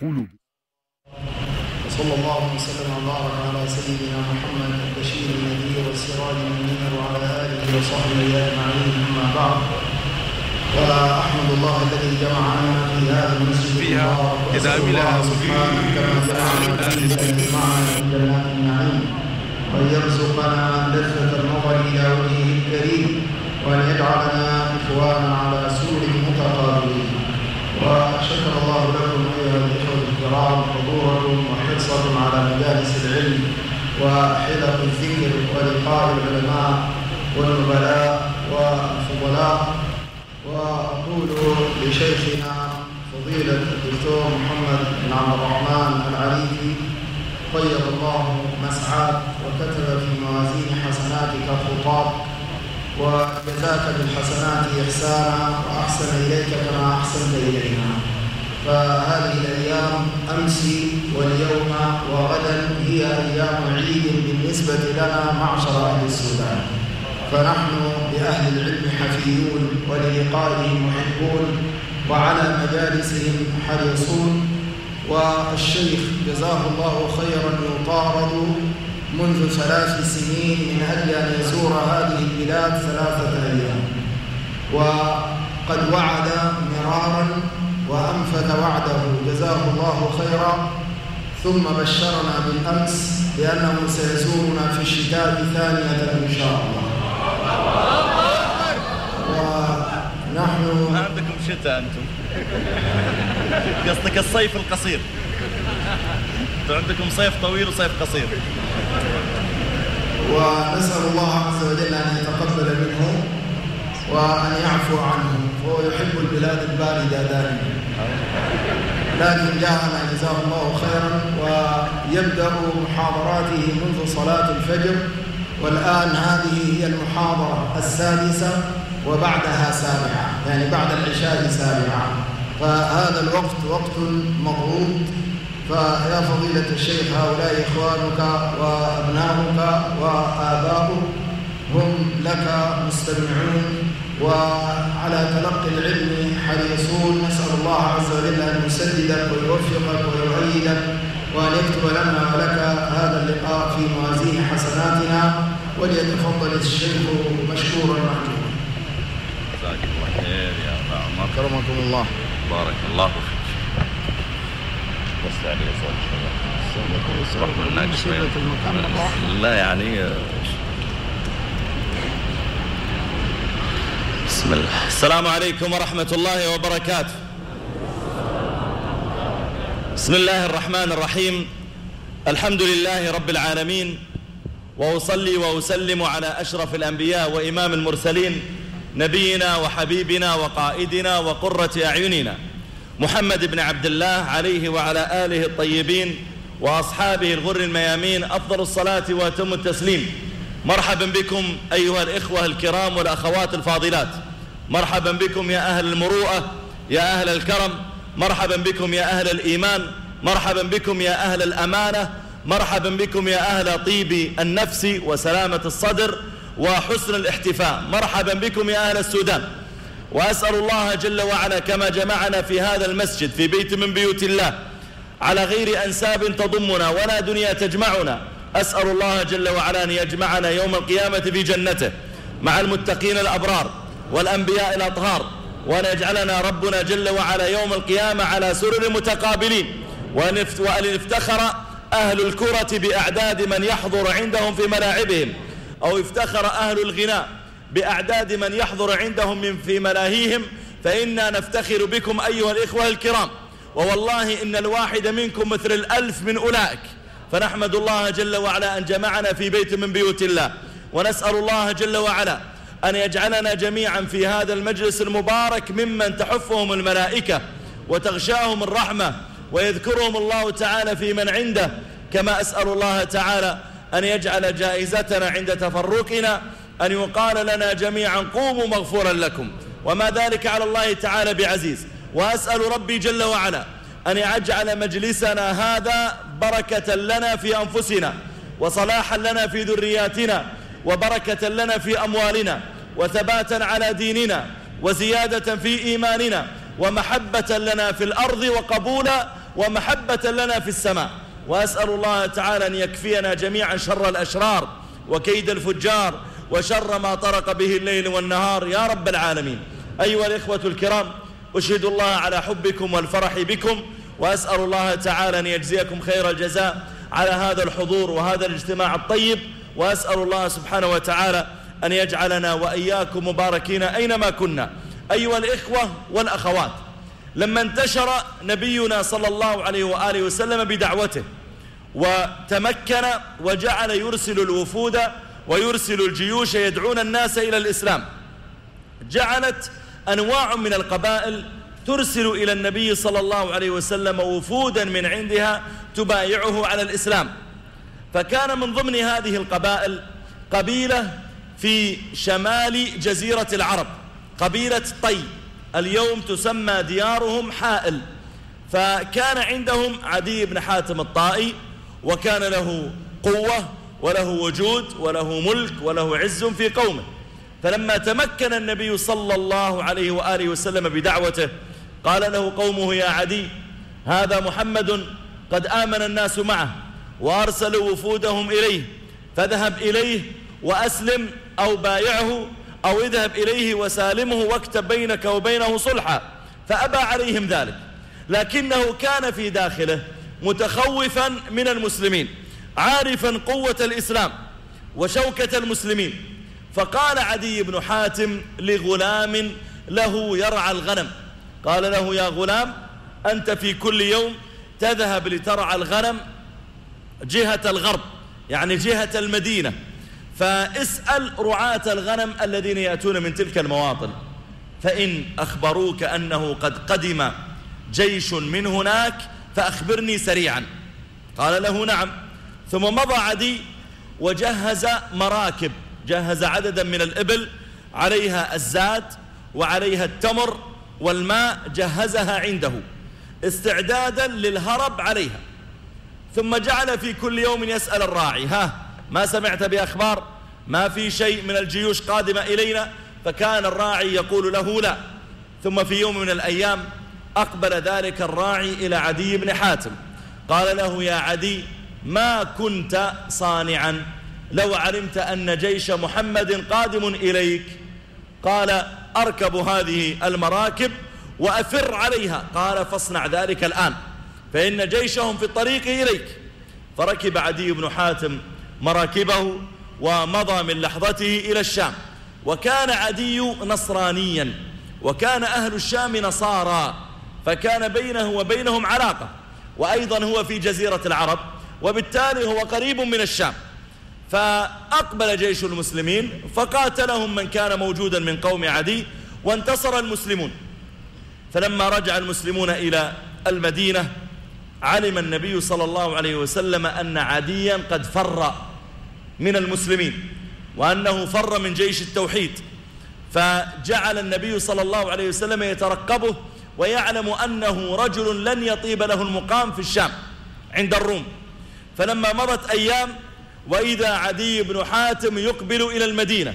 قلوب. وصلى الله وسلم وبارك على سيدنا محمد البشير النذير والسراج المنير وعلى آله وصحبه أجمعين أما بعد. واحمد الله الذي جمعنا في هذا المسجد فيها وأسأل عملها الله سبحانه كما جمعنا فيه ان يجمعنا في جنات النعيم وان يرزقنا لذة النظر إلى وجهه الكريم وأن يجعلنا إخوانا على سور متقابلين. وشكر الله لكم أيها الإخوة. الكرام حضوركم وحرصكم على مجالس العلم وحلق الذكر ولقاء العلماء والنبلاء والفضلاء. وأقول لشيخنا فضيلة الدكتور محمد بن عبد الرحمن العريفي طيب الله مسعاك وكتب في موازين حسناتك خطاك وجزاك بالحسنات إحسانا وأحسن إليك كما أحسنت إلينا. فهذه الأيام أمس واليوم وغدا هي أيام عيد بالنسبة لنا معشر أهل السودان. فنحن بأهل العلم حفيون وللقائهم محبون وعلى مجالسهم حريصون. والشيخ جزاه الله خيرا يطارد منذ ثلاث سنين من أجل أن يزور هذه البلاد ثلاثة أيام. وقد وعد مرارا وأنفذ وعده. جزاه الله خيرا. ثم بشرنا بالأمس بأنه سيزورنا في الشتاء ثانية إن شاء الله. ونحن ما عندكم شتاء أنتم؟ قصدك الصيف القصير. أنتم عندكم صيف طويل وصيف قصير. ونسأل الله عز وجل أن يتقبل منه وأن يعفو عنه فهو يحب البلاد الباردة دائما. لكن جاءنا جزاه الله خيرا ويبدأ محاضراته منذ صلاة الفجر. والآن هذه هي المحاضرة السادسة وبعدها سابعة يعني بعد العشاء سابعة. فهذا الوقت وقت مضغوط. فيا فضيلة الشيخ هؤلاء إخوانك وأبناؤك وآباؤك هم لك مستمعون. وعلى تلقي العلم حريصون نسأل الله عز وجل أن يسددك ويوفقك ويؤيدك وأن يكتب لنا ولك هذا اللقاء في موازين حسناتنا وليتفضل الشيخ مشكورا محجورا جزاك الله. خير يا ابا عمر كرمكم الله بارك الله فيك بس علي صوت روح من هناك شوي لا يعني آه، بسم الله. السلام عليكم ورحمة الله وبركاته. بسم الله الرحمن الرحيم. الحمد لله رب العالمين وأصلي وأسلم على أشرف الأنبياء وإمام المرسلين نبينا وحبيبنا وقائدنا وقرة أعيننا. محمد بن عبد الله عليه وعلى آله الطيبين وأصحابه الغر الميامين أفضل الصلاة وأتم التسليم. مرحبا بكم أيها الإخوة الكرام والأخوات الفاضلات. مرحبا بكم يا أهل المروءة يا أهل الكرم مرحبا بكم يا أهل الإيمان مرحبا بكم يا أهل الأمانة مرحبا بكم يا أهل طيب النفس وسلامة الصدر وحسن الاحتفاء مرحبا بكم يا أهل السودان. وأسأل الله جل وعلا كما جمعنا في هذا المسجد في بيت من بيوت الله على غير أنساب تضمنا ولا دنيا تجمعنا. أسأل الله جل وعلا أن يجمعنا يوم القيامة في جنته مع المتقين الأبرار. والأنبياء الأطهار وأن يجعلنا ربنا جل وعلا يوم القيامة على سرر متقابلين وأن يفت- وأن افتخر أهل الكرة بأعداد من يحضر عندهم في ملاعبهم أو افتخر أهل الغناء بأعداد من يحضر عندهم من في ملاهيهم. فإنا نفتخر بكم أيها الإخوة الكرام. ووالله إن الواحد منكم مثل الألف من أولئك. فنحمد الله جل وعلا أن جمعنا في بيت من بيوت الله. ونسأل الله جل وعلا أن يجعلنا جميعا في هذا المجلس المبارك ممن تحفهم الملائكة وتغشاهم الرحمة ويذكرهم الله تعالى في من عنده. كما أسأل الله تعالى أن يجعل جائزتنا عند تفرقنا أن يقال لنا جميعا قوموا مغفورا لكم. وما ذلك على الله تعالى بعزيز. وأسأل ربي جل وعلا أن يجعل مجلسنا هذا بركة لنا في أنفسنا وصلاحا لنا في ذرياتنا. وبركة لنا في أموالنا وثباتا على ديننا وزيادة في إيماننا ومحبة لنا في الأرض وقبولا ومحبة لنا في السماء. وأسأل الله تعالى أن يكفينا جميعا شر الأشرار وكيد الفجار وشر ما طرق به الليل والنهار. يا رب العالمين. أيها الإخوة الكرام أشهد الله على حبكم والفرح بكم وأسأل الله تعالى أن يجزيكم خير الجزاء على هذا الحضور وهذا الاجتماع الطيب. وأسأل الله سبحانه وتعالى أن يجعلنا وإياكم مباركين أينما كنا. أيها الإخوة والأخوات لما انتشر نبينا صلى الله عليه وآله وسلم بدعوته وتمكن وجعل يرسل الوفود ويرسل الجيوش يدعون الناس إلى الإسلام جعلت أنواع من القبائل ترسل إلى النبي صلى الله عليه وسلم وفودا من عندها تبايعه على الإسلام. فكان من ضمن هذه القبائل قبيلة في شمال جزيرة العرب قبيلة طي. اليوم تسمى ديارهم حائل. فكان عندهم عدي بن حاتم الطائي وكان له قوة وله وجود وله ملك وله عز في قومه. فلما تمكن النبي صلى الله عليه وآله وسلم بدعوته قال له قومه يا عدي هذا محمد قد آمن الناس معه. وأرسلوا وفودهم إليه فذهب إليه وأسلم أو بايعه أو اذهب إليه وسالمه واكتب بينك وبينه صلحا فأبى عليهم ذلك. لكنه كان في داخله متخوفا من المسلمين عارفا قوة الإسلام وشوكة المسلمين. فقال عدي بن حاتم لغلام له يرعى الغنم قال له يا غلام أنت في كل يوم تذهب لترعى الغنم جهة الغرب يعني جهة المدينة. فاسأل رعاة الغنم الذين يأتون من تلك المواطن. فإن أخبروك أنه قد قدم جيش من هناك فأخبرني سريعا. قال له نعم. ثم مضى عدي وجهز مراكب جهز عددا من الإبل عليها الزاد وعليها التمر والماء جهزها عنده استعدادا للهرب عليها. ثم جعل في كل يوم يسأل الراعي. ها ما سمعت بأخبار؟ ما في شيء من الجيوش قادمة إلينا؟ فكان الراعي يقول له لا. ثم في يوم من الأيام أقبل ذلك الراعي إلى عدي بن حاتم. قال له يا عدي ما كنت صانعا؟ لو علمت أن جيش محمد قادم إليك. قال أركب هذه المراكب وأفر عليها. قال فاصنع ذلك الآن. فإن جيشهم في الطريق إليك. فركب عدي بن حاتم مراكبه ومضى من لحظته إلى الشام. وكان عدي نصرانيا وكان أهل الشام نصارى فكان بينه وبينهم علاقة. وأيضا هو في جزيرة العرب وبالتالي هو قريب من الشام. فأقبل جيش المسلمين فقاتلهم من كان موجودا من قوم عدي وانتصر المسلمون. فلما رجع المسلمون إلى المدينة علم النبي صلى الله عليه وسلم أن عديا قد فر من المسلمين وأنه فر من جيش التوحيد. فجعل النبي صلى الله عليه وسلم يترقبه ويعلم أنه رجل لن يطيب له المقام في الشام عند الروم. فلما مضت أيام وإذا عدي بن حاتم يقبل إلى المدينة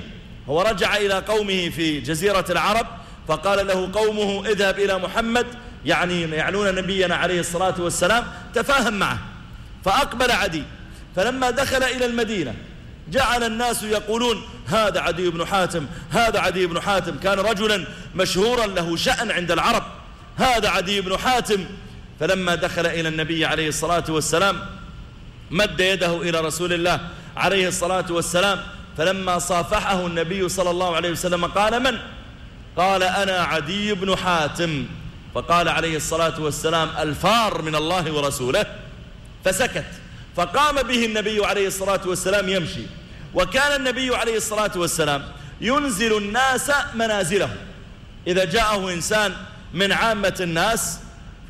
هو رجع إلى قومه في جزيرة العرب فقال له قومه اذهب إلى محمد يعني يعنون نبينا عليه الصلاة والسلام تفاهم معه. فأقبل عدي. فلما دخل إلى المدينة جعل الناس يقولون هذا عدي بن حاتم هذا عدي بن حاتم. كان رجلا مشهورا له شأن عند العرب. هذا عدي بن حاتم. فلما دخل إلى النبي عليه الصلاة والسلام مد يده إلى رسول الله عليه الصلاة والسلام. فلما صافحه النبي صلى الله عليه وسلم قال من؟ قال أنا عدي بن حاتم. فقال عليه الصلاة والسلام الفار من الله ورسوله. فسكت. فقام به النبي عليه الصلاة والسلام يمشي. وكان النبي عليه الصلاة والسلام ينزل الناس منازلهم. إذا جاءه إنسان من عامة الناس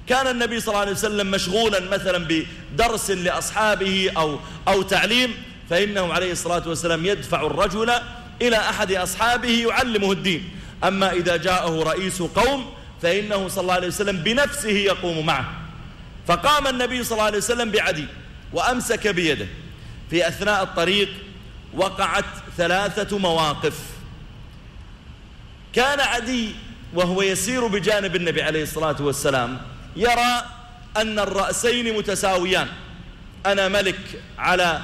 كان النبي صلى الله عليه وسلم مشغولا مثلا بدرس لأصحابه أو, أو تعليم فإنه عليه الصلاة والسلام يدفع الرجل إلى أحد أصحابه يعلمه الدين. أما إذا جاءه رئيس قوم فإنه صلى الله عليه وسلم بنفسه يقوم معه. فقام النبي صلى الله عليه وسلم بعدي وأمسك بيده. في أثناء الطريق وقعت ثلاثة مواقف. كان عدي وهو يسير بجانب النبي عليه الصلاة والسلام يرى أن الرأسين متساويان. أنا ملك على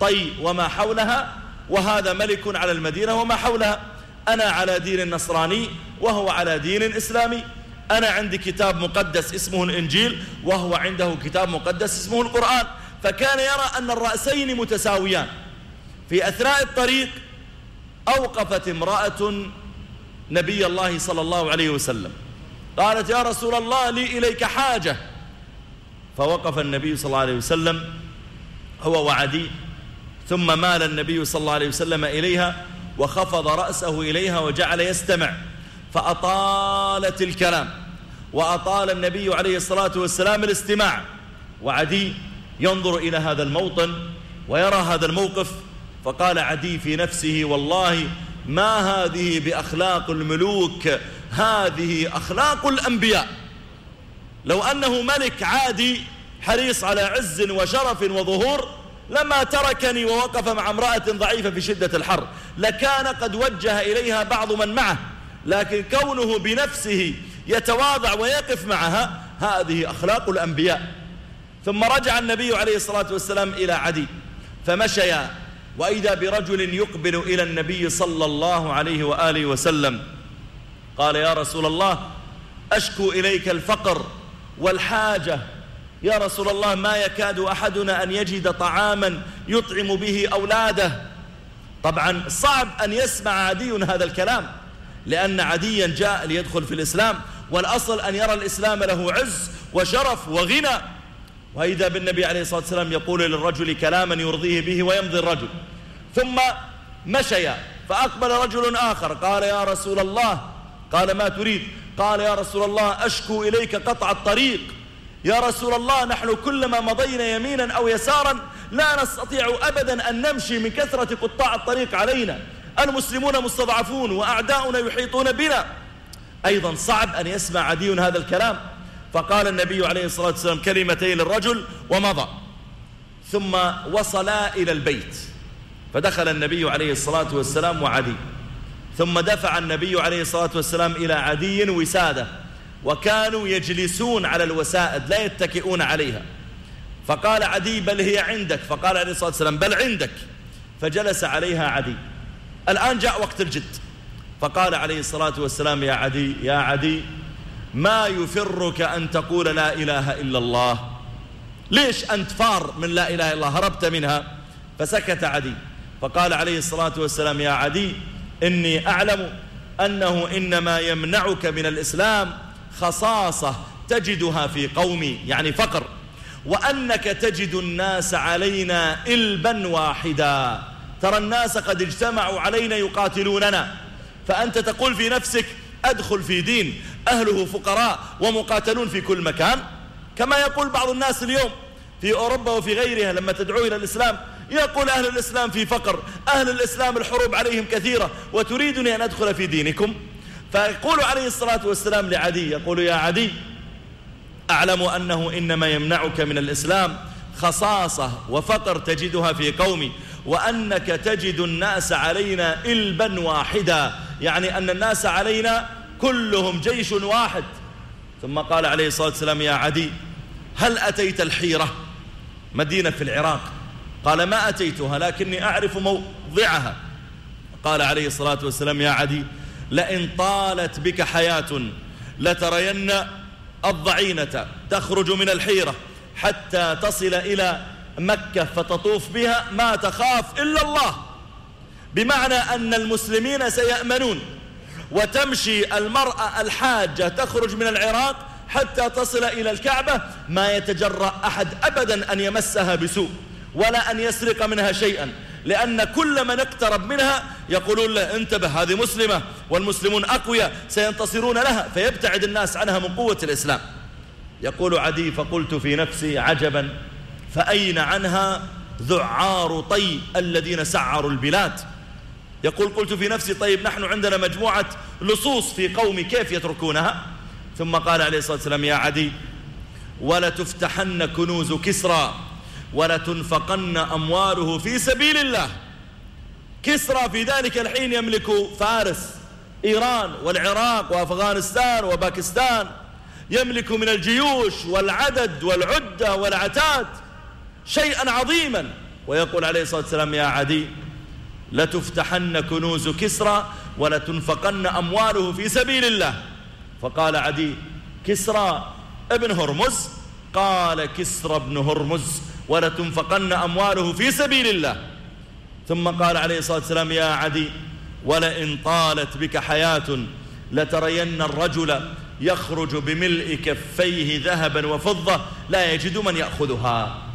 طي وما حولها وهذا ملك على المدينة وما حولها. أنا على دين النصراني وهو على دين إسلامي أنا عندي كتاب مقدس اسمه الإنجيل وهو عنده كتاب مقدس اسمه القرآن. فكان يرى أن الرأسين متساويان. في أثناء الطريق أوقفت امرأة نبي الله صلى الله عليه وسلم. قالت يا رسول الله لي إليك حاجة. فوقف النبي صلى الله عليه وسلم هو وعدي. ثم مال النبي صلى الله عليه وسلم إليها وخفض رأسه إليها وجعل يستمع. فأطالت الكلام. وأطال النبي عليه الصلاة والسلام الاستماع. وعدي ينظر إلى هذا الموطن ويرى هذا الموقف فقال عدي في نفسه والله ما هذه بأخلاق الملوك هذه أخلاق الأنبياء. لو أنه ملك عادي حريص على عز وشرف وظهور لما تركني ووقف مع امرأة ضعيفة في شدة الحر لكان قد وجه إليها بعض من معه لكن كونه بنفسه يتواضع ويقف معها. هذه أخلاق الأنبياء. ثم رجع النبي عليه الصلاة والسلام إلى عدي فمشيا. وإذا برجل يقبل إلى النبي صلى الله عليه وآله وسلم قال يا رسول الله أشكو إليك الفقر والحاجة. يا رسول الله ما يكاد أحدنا أن يجد طعاما يطعم به أولاده. طبعا صعب أن يسمع عدي هذا الكلام. لأن عديا جاء ليدخل في الإسلام والأصل أن يرى الإسلام له عز وشرف وغنى. وإذا بالنبي عليه الصلاة والسلام يقول للرجل كلاما يرضيه به ويمضي الرجل. ثم مشيا فأقبل رجل آخر قال يا رسول الله قال ما تريد؟ قال يا رسول الله أشكو إليك قطع الطريق. يا رسول الله نحن كلما مضينا يمينا أو يسارا لا نستطيع أبدا أن نمشي من كثرة قطاع الطريق علينا. المسلمون مستضعفون وأعداؤنا يحيطون بنا. أيضا صعب أن يسمع عدي هذا الكلام. فقال النبي عليه الصلاة والسلام كلمتين للرجل ومضى. ثم وصلا إلى البيت. فدخل النبي عليه الصلاة والسلام وعدي. ثم دفع النبي عليه الصلاة والسلام إلى عدي وسادة. وكانوا يجلسون على الوسائد لا يتكئون عليها. فقال عدي بل هي عندك. فقال عليه الصلاة والسلام بل عندك. فجلس عليها عدي. الآن جاء وقت الجد. فقال عليه الصلاة والسلام يا عدي يا عدي ما يفرك أن تقول لا إله إلا الله؟ ليش أنت فار من لا إله إلا الله؟ هربت منها. فسكت عدي. فقال عليه الصلاة والسلام يا عدي إني أعلم أنه إنما يمنعك من الإسلام خصاصة تجدها في قومي يعني فقر وأنك تجد الناس علينا إلبا واحدا. ترى الناس قد اجتمعوا علينا يقاتلوننا. فأنت تقول في نفسك أدخل في دين أهله فقراء ومقاتلون في كل مكان؟ كما يقول بعض الناس اليوم في أوروبا وفي غيرها لما تدعو إلى الإسلام يقول أهل الإسلام في فقر أهل الإسلام الحروب عليهم كثيرة وتريدني أن أدخل في دينكم؟ فيقول عليه الصلاة والسلام لعدي يقول يا عدي أعلم أنه إنما يمنعك من الإسلام خصاصة وفقر تجدها في قومي. وأنك تجد الناس علينا إلبا واحدا. يعني أن الناس علينا كلهم جيش واحد. ثم قال عليه الصلاة والسلام يا عدي هل أتيت الحيرة؟ مدينة في العراق. قال ما أتيتها لكني أعرف موضعها. قال عليه الصلاة والسلام يا عدي لئن طالت بك حياة لترين الضعينة تخرج من الحيرة حتى تصل إلى مكة فتطوف بها ما تخاف إلا الله. بمعنى أن المسلمين سيأمنون وتمشي المرأة الحاجة تخرج من العراق حتى تصل إلى الكعبة ما يتجرأ أحد أبدا أن يمسها بسوء ولا أن يسرق منها شيئا. لأن كل من اقترب منها يقولون له انتبه هذه مسلمة والمسلمون أقوياء سينتصرون لها فيبتعد الناس عنها من قوة الإسلام. يقول عدي فقلت في نفسي عجبا فأين عنها ذعار طي الذين سعروا البلاد؟ يقول قلت في نفسي طيب نحن عندنا مجموعة لصوص في قومي كيف يتركونها؟ ثم قال عليه الصلاة والسلام يا عدي ولا تفتحن كنوز كسرى ولا تنفقن أمواله في سبيل الله. كسرى في ذلك الحين يملك فارس إيران والعراق وأفغانستان وباكستان يملك من الجيوش والعدد والعدة والعتاد. شيئا عظيما. ويقول عليه الصلاة والسلام يا عدي لتفتحن كنوز كسرى ولتنفقن أمواله في سبيل الله. فقال عدي كسرى ابن هرمز؟ قال كسرى ابن هرمز ولتنفقن أمواله في سبيل الله. ثم قال عليه الصلاة والسلام يا عدي ولئن طالت بك حياة لترين الرجل يخرج بملء كفيه ذهبا وفضة لا يجد من يأخذها.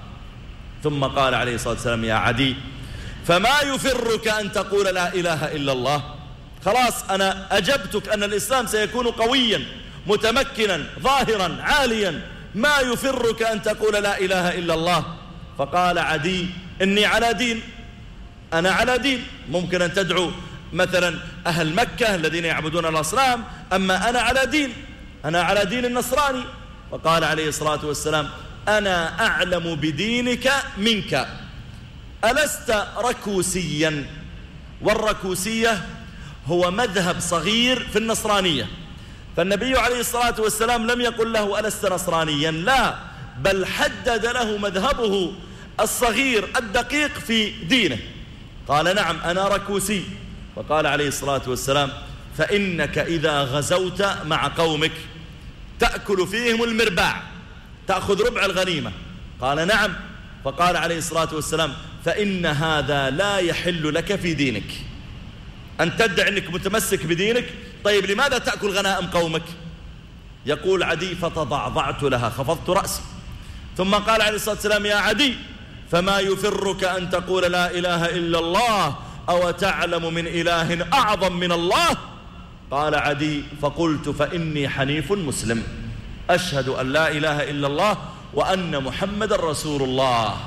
ثم قال عليه الصلاة والسلام يا عدي فما يفرك أن تقول لا إله إلا الله؟ خلاص أنا أجبتك أن الإسلام سيكون قويا متمكنا ظاهرا عاليا. ما يفرك أن تقول لا إله إلا الله؟ فقال عدي إني على دين أنا على دين. ممكن أن تدعو مثلا أهل مكة الذين يعبدون الأصنام أما أنا على دين أنا على دين النصراني. فقال عليه الصلاة والسلام أنا أعلم بدينك منك. ألست ركوسيا؟ والركوسية هو مذهب صغير في النصرانية. فالنبي عليه الصلاة والسلام لم يقل له ألست نصرانيا؟ لا بل حدد له مذهبه الصغير الدقيق في دينه. قال نعم أنا ركوسي. وقال عليه الصلاة والسلام فإنك إذا غزوت مع قومك تأكل فيهم المرباع. تأخذ ربع الغنيمة. قال نعم. فقال عليه الصلاة والسلام فإن هذا لا يحل لك في دينك. أن تدعي أنك متمسك بدينك. طيب لماذا تأكل غنائم قومك؟ يقول عدي فتضعضعت لها خفضت رأسي. ثم قال عليه الصلاة والسلام يا عدي فما يفرك أن تقول لا إله إلا الله؟ أو تعلم من إله أعظم من الله؟ قال عدي فقلت فإني حنيف مسلم. أشهد أن لا إله إلا الله وأن محمد رسول الله.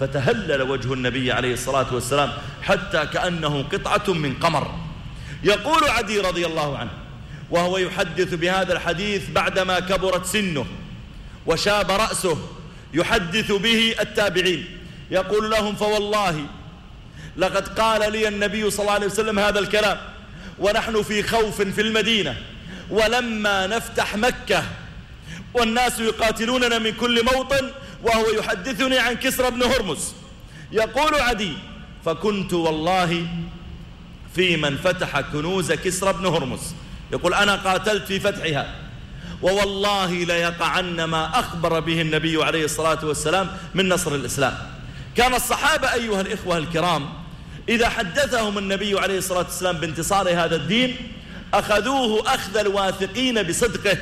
فتهلل وجه النبي عليه الصلاة والسلام حتى كأنه قطعة من قمر. يقول عدي رضي الله عنه وهو يحدث بهذا الحديث بعدما كبرت سنه وشاب رأسه يحدث به التابعين. يقول لهم فوالله لقد قال لي النبي صلى الله عليه وسلم هذا الكلام ونحن في خوف في المدينة. ولما نفتح مكة والناس يقاتلوننا من كل موطن وهو يحدثني عن كسرى بن هرمز. يقول عدي فكنت والله في من فتح كنوز كسرى بن هرمز. يقول أنا قاتلت في فتحها. ووالله ليقعن ما أخبر به النبي عليه الصلاة والسلام من نصر الإسلام. كان الصحابة أيها الإخوة الكرام إذا حدثهم النبي عليه الصلاة والسلام بانتصار هذا الدين أخذوه أخذ الواثقين بصدقه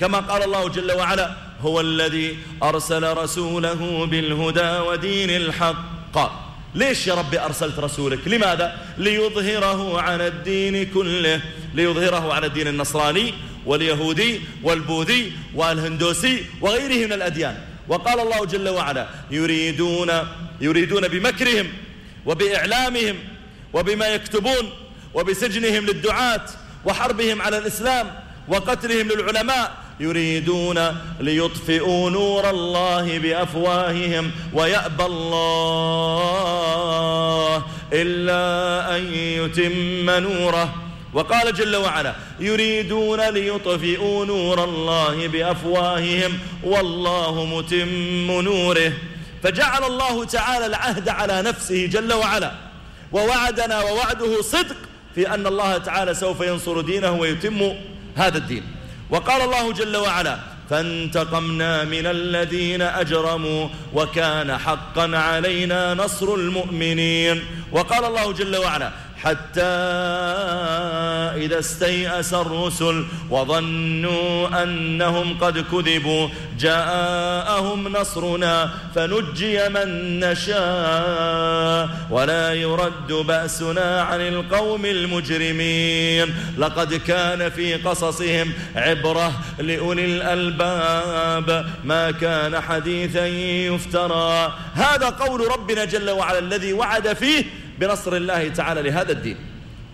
كما قال الله جل وعلا هو الذي أرسل رسوله بالهدى ودين الحق. ليش يا ربي أرسلت رسولك؟ لماذا؟ ليظهره على الدين كله ليظهره على الدين النصراني واليهودي والبوذي والهندوسي وغيره من الأديان. وقال الله جل وعلا يريدون يريدون بمكرهم وبإعلامهم وبما يكتبون وبسجنهم للدعاة وحربهم على الإسلام وقتلهم للعلماء يريدون ليطفئوا نور الله بأفواههم ويأبى الله إلا أن يتم نوره. وقال جل وعلا يريدون ليطفئوا نور الله بأفواههم والله متم نوره. فجعل الله تعالى العهد على نفسه جل وعلا. ووعدنا ووعده صدق في أن الله تعالى سوف ينصر دينه ويتم هذا الدين. وقال الله جل وعلا فانتقمنا من الذين أجرموا وكان حقا علينا نصر المؤمنين. وقال الله جل وعلا حتى إذا استيأس الرسل وظنوا أنهم قد كذبوا جاءهم نصرنا فنجي من نشاء ولا يرد بأسنا عن القوم المجرمين. لقد كان في قصصهم عبرة لأولي الألباب ما كان حديثا يفترى. هذا قول ربنا جل وعلا الذي وعد فيه بنصر الله تعالى لهذا الدين.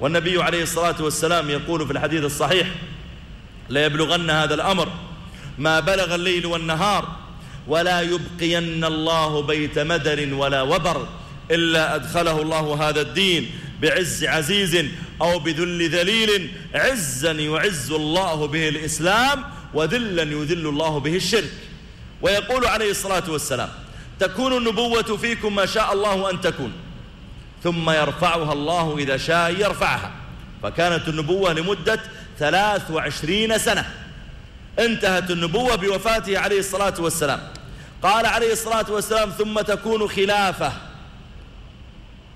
والنبي عليه الصلاة والسلام يقول في الحديث الصحيح ليبلغن هذا الأمر ما بلغ الليل والنهار ولا يبقين الله بيت مدر ولا وبر إلا أدخله الله هذا الدين بعز عزيز أو بذل ذليل عزا يعز الله به الإسلام وذلا يذل الله به الشرك. ويقول عليه الصلاة والسلام تكون النبوة فيكم ما شاء الله أن تكون. ثم يرفعها الله إذا شاء يرفعها. فكانت النبوة لمدة ثلاث وعشرين سنة. انتهت النبوة بوفاته عليه الصلاة والسلام. قال عليه الصلاة والسلام ثم تكون خلافة.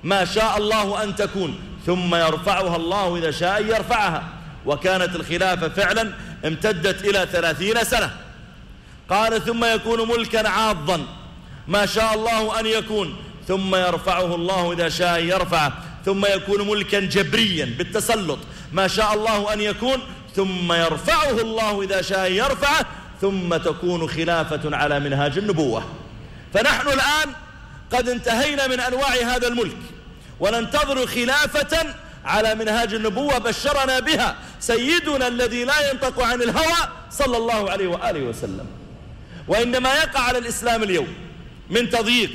ما شاء الله أن تكون. ثم يرفعها الله إذا شاء يرفعها. وكانت الخلافة فعلا امتدت إلى ثلاثين سنة. قال ثم يكون ملكا عاضا. ما شاء الله أن يكون. ثم يرفعه الله إذا شاء يرفعه ثم يكون ملكا جبريا بالتسلط. ما شاء الله أن يكون ثم يرفعه الله إذا شاء يرفعه ثم تكون خلافة على منهاج النبوة. فنحن الآن قد انتهينا من أنواع هذا الملك وننتظر خلافة على منهاج النبوة بشرنا بها سيدنا الذي لا ينطق عن الهوى صلى الله عليه وآله وسلم. وإنما يقع على الإسلام اليوم من تضييق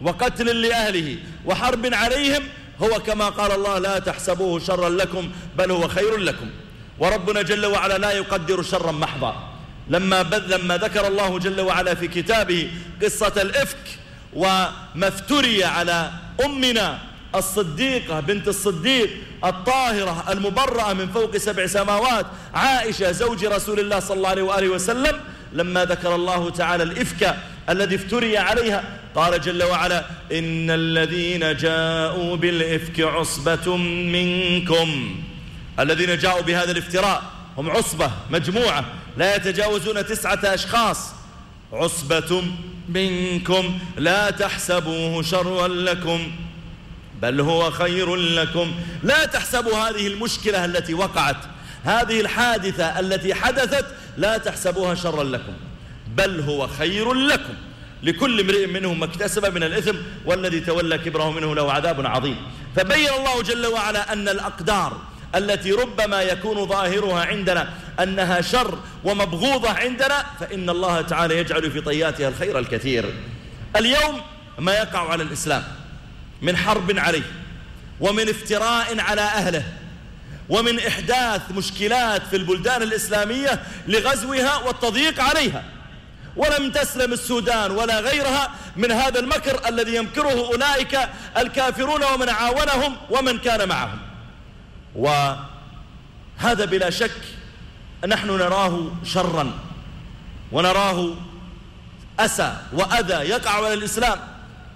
وقتل لأهله وحرب عليهم هو كما قال الله لا تحسبوه شرا لكم بل هو خير لكم. وربنا جل وعلا لا يقدر شرا محضا. لما, لما ذكر الله جل وعلا في كتابه قصة الإفك وما افتري على أمنا الصديقة بنت الصديق الطاهرة المبرأة من فوق سبع سماوات عائشة زوج رسول الله صلى الله عليه وآله وسلم لما ذكر الله تعالى الإفك الذي افتري عليها قال جل وعلا إن الذين جاءوا بالإفك عصبة منكم. الذين جاءوا بهذا الافتراء هم عصبة مجموعة لا يتجاوزون تسعة أشخاص. عصبة منكم لا تحسبوه شرا لكم بل هو خير لكم. لا تحسبوا هذه المشكلة التي وقعت هذه الحادثة التي حدثت لا تحسبوها شرا لكم بل هو خير لكم. لكل امرئ منهم ما اكتسب من الإثم والذي تولى كبره منه له عذاب عظيم. فبين الله جل وعلا أن الأقدار التي ربما يكون ظاهرها عندنا أنها شر ومبغوضة عندنا فإن الله تعالى يجعل في طياتها الخير الكثير. اليوم ما يقع على الإسلام من حرب عليه ومن افتراء على أهله ومن إحداث مشكلات في البلدان الإسلامية لغزوها والتضييق عليها. ولم تسلم السودان ولا غيرها من هذا المكر الذي يمكره أولئك الكافرون ومن عاونهم ومن كان معهم. وهذا بلا شك نحن نراه شرا ونراه أسى وأذى يقع على الإسلام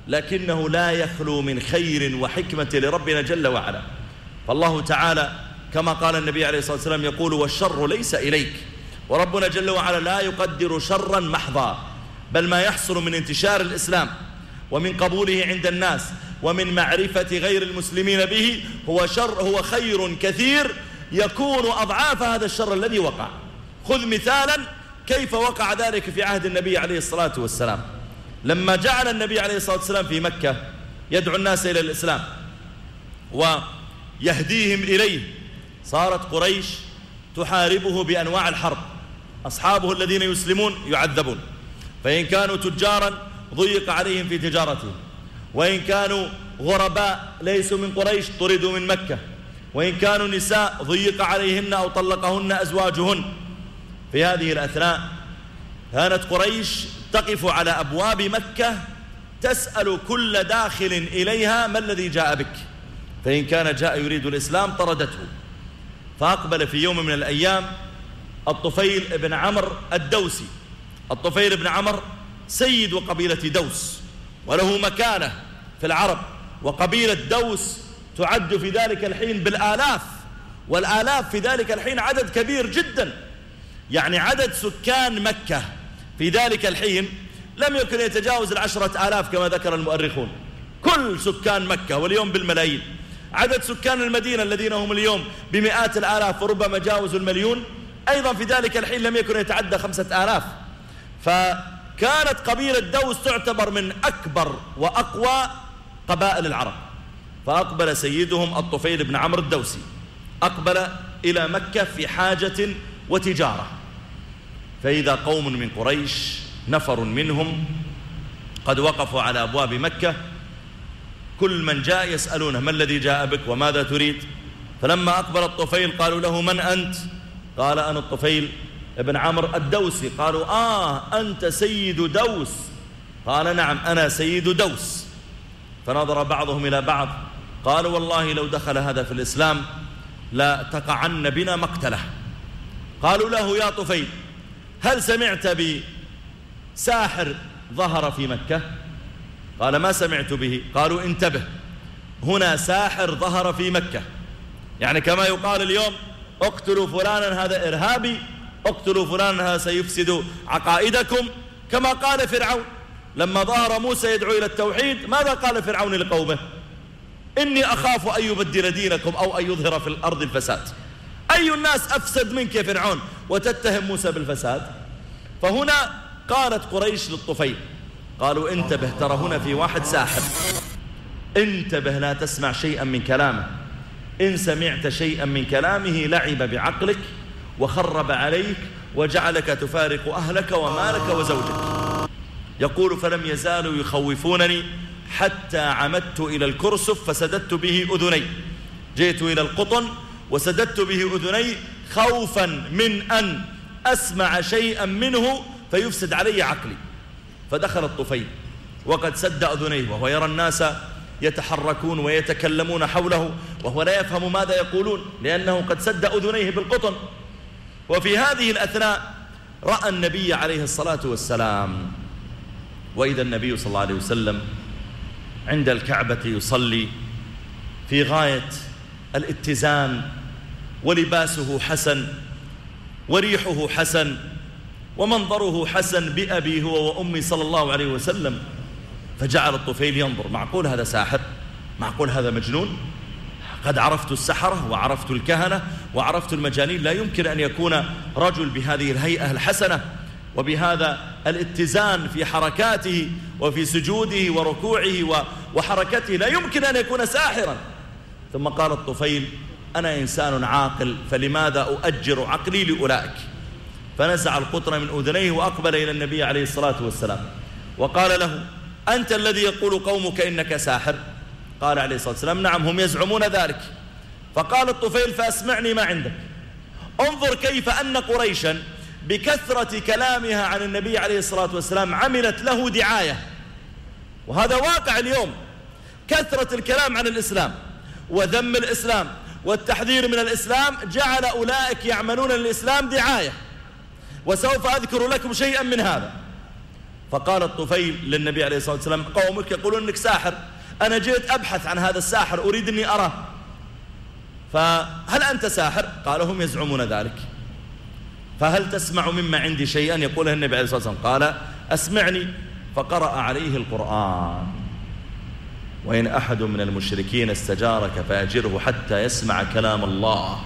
لكنه لا يخلو من خير وحكمة لربنا جل وعلا. فالله تعالى كما قال النبي عليه الصلاة والسلام يقول والشر ليس إليك. وربنا جل وعلا لا يقدر شرا محضا بل ما يحصل من انتشار الإسلام ومن قبوله عند الناس ومن معرفة غير المسلمين به هو شر هو خير كثير يكون أضعاف هذا الشر الذي وقع. خذ مثالا كيف وقع ذلك في عهد النبي عليه الصلاة والسلام. لما جعل النبي عليه الصلاة والسلام في مكة يدعو الناس إلى الإسلام ويهديهم إليه صارت قريش تحاربه بأنواع الحرب. أصحابه الذين يسلمون يعذبون. فإن كانوا تجارا ضيق عليهم في تجارتهم. وإن كانوا غرباء ليسوا من قريش طردوا من مكة. وإن كانوا نساء ضيق عليهن أو طلقهن أزواجهن. في هذه الأثناء كانت قريش تقف على أبواب مكة تسأل كل داخل إليها ما الذي جاء بك. فإن كان جاء يريد الإسلام طردته. فأقبل في يوم من الأيام الطفيل بن عمر الدوسي. الطفيل بن عمر سيد قبيلة دوس وله مكانة في العرب وقبيلة دوس تعد في ذلك الحين بالآلاف والآلاف في ذلك الحين عدد كبير جدا. يعني عدد سكان مكة في ذلك الحين لم يكن يتجاوز العشرة آلاف كما ذكر المؤرخون. كل سكان مكة واليوم بالملايين. عدد سكان المدينة الذين هم اليوم بمئات الآلاف وربما جاوزوا المليون أيضا في ذلك الحين لم يكن يتعدى خمسة آلاف. فكانت قبيلة دوس تعتبر من أكبر وأقوى قبائل العرب. فأقبل سيدهم الطفيل بن عمرو الدوسي. أقبل إلى مكة في حاجة وتجارة. فإذا قوم من قريش نفر منهم قد وقفوا على أبواب مكة. كل من جاء يسألونه ما الذي جاء بك وماذا تريد؟ فلما أقبل الطفيل قالوا له من أنت؟ قال أنا الطفيل بن عمرو الدوسي. قالوا آه أنت سيد دوس. قال نعم أنا سيد دوس. فنظر بعضهم إلى بعض. قالوا والله لو دخل هذا في الإسلام لا تقعن بنا مقتله. قالوا له يا طفيل هل سمعت بساحر ظهر في مكة؟ قال ما سمعت به؟ قالوا انتبه هنا ساحر ظهر في مكة. يعني كما يقال اليوم اقتلوا فلانا هذا إرهابي اقتلوا فلانا هذا سيفسد عقائدكم. كما قال فرعون لما ظهر موسى يدعو إلى التوحيد ماذا قال فرعون لقومه؟ إني أخاف أن يبدل دينكم أو أن يظهر في الأرض الفساد. أي الناس أفسد منك يا فرعون وتتهم موسى بالفساد؟ فهنا قالت قريش للطفيل قالوا انتبه ترى هنا في واحد ساحر. انتبه لا تسمع شيئا من كلامه. إن سمعت شيئا من كلامه لعب بعقلك وخرب عليك وجعلك تفارق أهلك ومالك وزوجك. يقول فلم يزالوا يخوفونني حتى عمدت إلى الكرسف فسددت به أذني. جئت إلى القطن وسددت به أذني خوفا من أن أسمع شيئا منه فيفسد علي عقلي. فدخل الطفيل وقد سد أذنيه وهو يرى الناس يتحركون ويتكلمون حوله وهو لا يفهم ماذا يقولون لأنه قد سد أذنيه بالقطن. وفي هذه الأثناء رأى النبي عليه الصلاة والسلام وإذا النبي صلى الله عليه وسلم عند الكعبة يصلي في غاية الاتزان ولباسه حسن وريحه حسن ومنظره حسن بأبي هو وأمي صلى الله عليه وسلم. فجعل الطفيل ينظر. معقول هذا ساحر؟ معقول هذا مجنون؟ قد عرفت السحرة وعرفت الكهنة وعرفت المجانين. لا يمكن أن يكون رجل بهذه الهيئة الحسنة وبهذا الاتزان في حركاته وفي سجوده وركوعه وحركته. لا يمكن أن يكون ساحرا. ثم قال الطفيل أنا إنسان عاقل فلماذا أؤجر عقلي لأولئك؟ فنزع القطن من أذنيه وأقبل إلى النبي عليه الصلاة والسلام. وقال له أنت الذي يقول قومك إنك ساحر؟ قال عليه الصلاة والسلام نعم هم يزعمون ذلك. فقال الطفيل فأسمعني ما عندك. انظر كيف أن قريشا بكثرة كلامها عن النبي عليه الصلاة والسلام عملت له دعاية. وهذا واقع اليوم. كثرة الكلام عن الإسلام وذم الإسلام والتحذير من الإسلام جعل أولئك يعملون الإسلام دعاية. وسوف أذكر لكم شيئا من هذا. فقال الطفيل للنبي عليه الصلاة والسلام قومك يقولون أنك ساحر. أنا جئت أبحث عن هذا الساحر أريد أني أراه. فهل أنت ساحر؟ قال هم يزعمون ذلك. فهل تسمع مما عندي شيئا؟ يقوله النبي عليه الصلاة والسلام قال أسمعني. فقرأ عليه القرآن. وإن أحد من المشركين استجارك فأجره حتى يسمع كلام الله.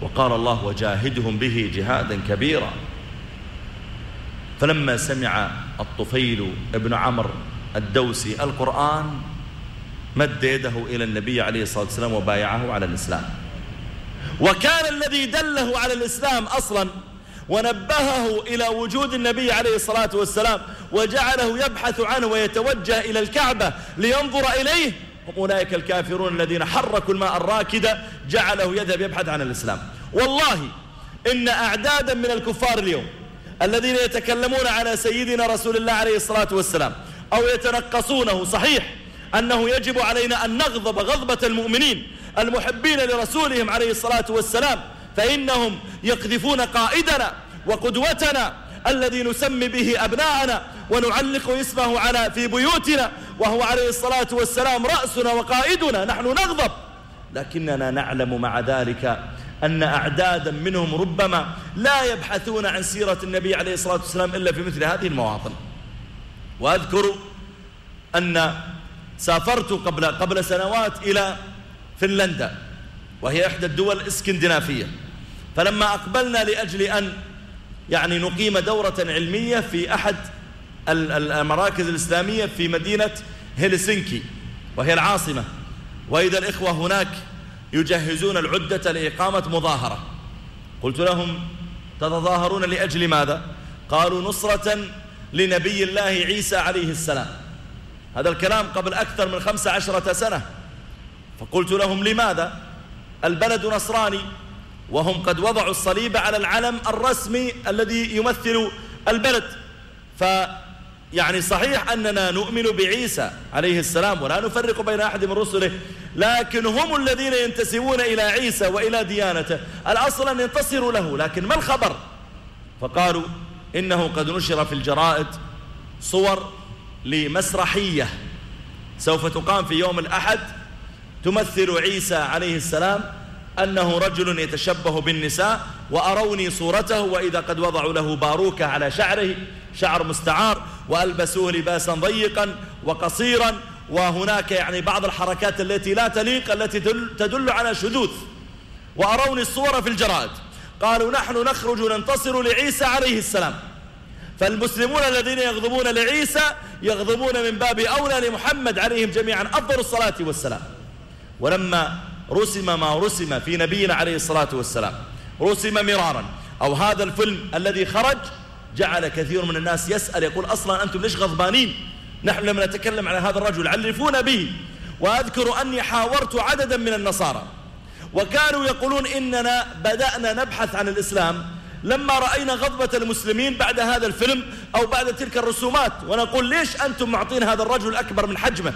وقال الله وجاهدهم به جهادا كبيرا. فلما سمع الطفيل ابن عمرو الدوسي القرآن مد يده إلى النبي عليه الصلاة والسلام وبايعه على الإسلام. وكان الذي دله على الإسلام أصلا ونبهه إلى وجود النبي عليه الصلاة والسلام وجعله يبحث عنه ويتوجه إلى الكعبة لينظر إليه. هم أولئك الكافرون الذين حركوا الماء الراكدة جعله يذهب يبحث عن الإسلام. والله إن أعدادا من الكفار اليوم الذين يتكلمون على سيدنا رسول الله عليه الصلاة والسلام أو يتنقصونه. صحيح أنه يجب علينا أن نغضب غضبة المؤمنين المحبين لرسولهم عليه الصلاة والسلام فإنهم يقذفون قائدنا وقدوتنا الذي نسمي به أبناءنا ونعلق اسمه على في بيوتنا وهو عليه الصلاة والسلام رأسنا وقائدنا. نحن نغضب لكننا نعلم مع ذلك أن أعدادا منهم ربما لا يبحثون عن سيرة النبي عليه الصلاة والسلام إلا في مثل هذه المواطن. وأذكر أن سافرت قبل, قبل سنوات إلى فنلندا وهي إحدى الدول الإسكندنافية. فلما أقبلنا لأجل أن يعني نقيم دورة علمية في أحد المراكز الإسلامية في مدينة هلسنكي وهي العاصمة. وإذا الإخوة هناك يجهزون العدة لإقامة مظاهرة. قلت لهم تتظاهرون لأجل ماذا؟ قالوا نصرة لنبي الله عيسى عليه السلام. هذا الكلام قبل أكثر من خمس عشرة سنة. فقلت لهم لماذا؟ البلد نصراني وهم قد وضعوا الصليب على العلم الرسمي الذي يمثل البلد. ف يعني صحيح أننا نؤمن بعيسى عليه السلام ولا نفرق بين أحد من رسله لكن هم الذين ينتسبون إلى عيسى وإلى ديانته. الأصل أن ينتصروا له لكن ما الخبر؟ فقالوا إنه قد نشر في الجرائد صور لمسرحية سوف تقام في يوم الأحد تمثل عيسى عليه السلام أنه رجل يتشبه بالنساء وأروني صورته وإذا قد وضعوا له باروكة على شعره شعر مستعار وألبسوه لباسا ضيقا وقصيرا وهناك يعني بعض الحركات التي لا تليق التي تدل على شذوذ. وأروني الصور في الجرائد قالوا نحن نخرج ننتصر لعيسى عليه السلام. فالمسلمون الذين يغضبون لعيسى يغضبون من باب أولى لمحمد عليهم جميعا أفضل الصلاة والسلام. ولما رسم ما رسم في نبينا عليه الصلاة والسلام. رسم مرارا. أو هذا الفيلم الذي خرج جعل كثير من الناس يسأل يقول أصلا أنتم ليش غضبانين؟ نحن لما نتكلم على هذا الرجل علفون به. وأذكر أني حاورت عددا من النصارى. وكانوا يقولون إننا بدأنا نبحث عن الإسلام لما رأينا غضبة المسلمين بعد هذا الفيلم أو بعد تلك الرسومات. ونقول ليش أنتم معطين هذا الرجل أكبر من حجمه؟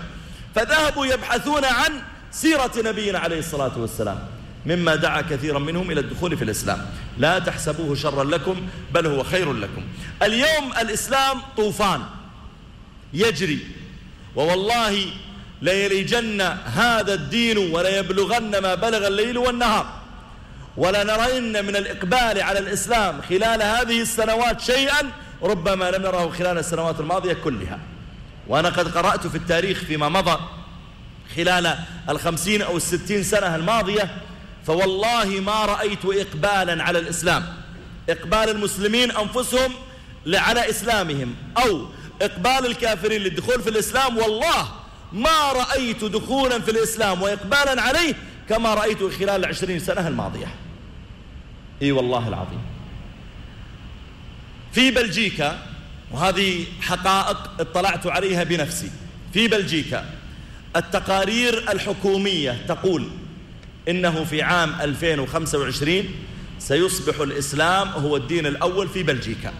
فذهبوا يبحثون عن سيرة نبينا عليه الصلاة والسلام مما دعا كثيرا منهم إلى الدخول في الإسلام. لا تحسبوه شرا لكم بل هو خير لكم. اليوم الإسلام طوفان يجري. ووالله ليلجن هذا الدين وليبلغن ما بلغ الليل والنهار. ولنرين من الإقبال على الإسلام خلال هذه السنوات شيئا ربما لم نره خلال السنوات الماضية كلها. وأنا قد قرأت في التاريخ فيما مضى خلال الخمسين أو الستين سنة الماضية فوالله ما رأيت إقبالا على الإسلام. إقبال المسلمين أنفسهم على إسلامهم. أو إقبال الكافرين للدخول في الإسلام والله ما رأيت دخولا في الإسلام وإقبالا عليه كما رأيت خلال العشرين سنة الماضية. إي والله العظيم. في بلجيكا وهذه حقائق اطلعت عليها بنفسي. في بلجيكا التقارير الحكومية تقول إنه في عام 2025 سيصبح الإسلام هو الدين الأول في بلجيكا.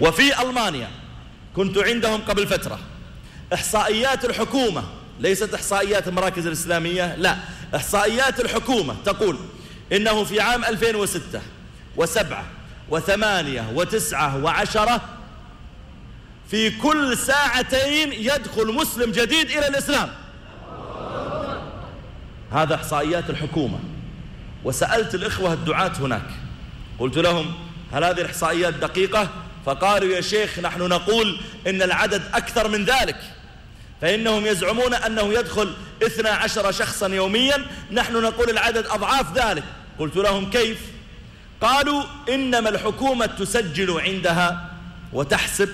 وفي ألمانيا كنت عندهم قبل فترة. إحصائيات الحكومة ليست إحصائيات المراكز الإسلامية لا. إحصائيات الحكومة تقول إنه في عام 2006 وسبعة وثمانية وتسعة وعشرة في كل ساعتين يدخل مسلم جديد إلى الإسلام. هذا إحصائيات الحكومة. وسألت الإخوة الدعاة هناك. قلت لهم هل هذه الإحصائيات دقيقة؟ فقالوا يا شيخ نحن نقول إن العدد أكثر من ذلك. فإنهم يزعمون أنه يدخل 12 شخصا يوميا. نحن نقول العدد أضعاف ذلك. قلت لهم كيف؟ قالوا إنما الحكومة تسجل عندها وتحسب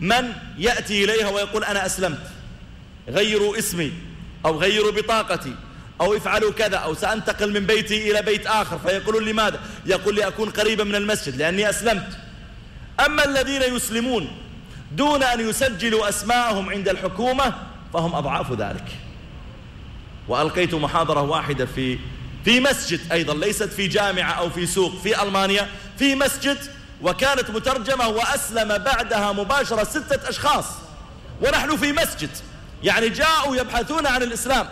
من يأتي إليها ويقول أنا أسلمت. غيروا اسمي أو غيروا بطاقتي أو افعلوا كذا أو سأنتقل من بيتي إلى بيت آخر. فيقولون لماذا؟ يقول لي أكون قريبا من المسجد لأني أسلمت. أما الذين يسلمون دون أن يسجلوا أسماءهم عند الحكومة فهم أضعاف ذلك. وألقيت محاضرة واحدة في في مسجد أيضا ليست في جامعة أو في سوق في ألمانيا في مسجد وكانت مترجمة وأسلم بعدها مباشرة ستة أشخاص. ونحن في مسجد. يعني جاءوا يبحثون عن الإسلام.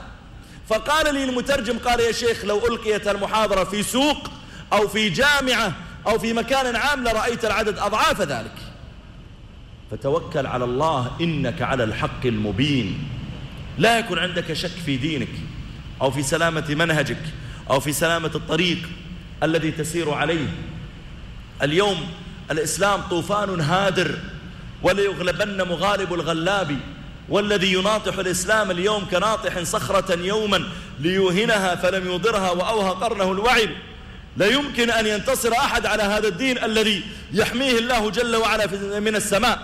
فقال لي المترجم قال يا شيخ لو ألقيت المحاضرة في سوق أو في جامعة أو في مكان عام لرأيت العدد أضعاف ذلك. فتوكل على الله إنك على الحق المبين. لا يكون عندك شك في دينك أو في سلامة منهجك أو في سلامة الطريق الذي تسير عليه. اليوم الإسلام طوفان هادر وليغلبن مغالب الغلاب والذي يناطح الإسلام اليوم كناطح صخرة يوما ليوهنها فلم يضرها وأوهى قرنه الوعي. لا يمكن أن ينتصر أحد على هذا الدين الذي يحميه الله جل وعلا من السماء.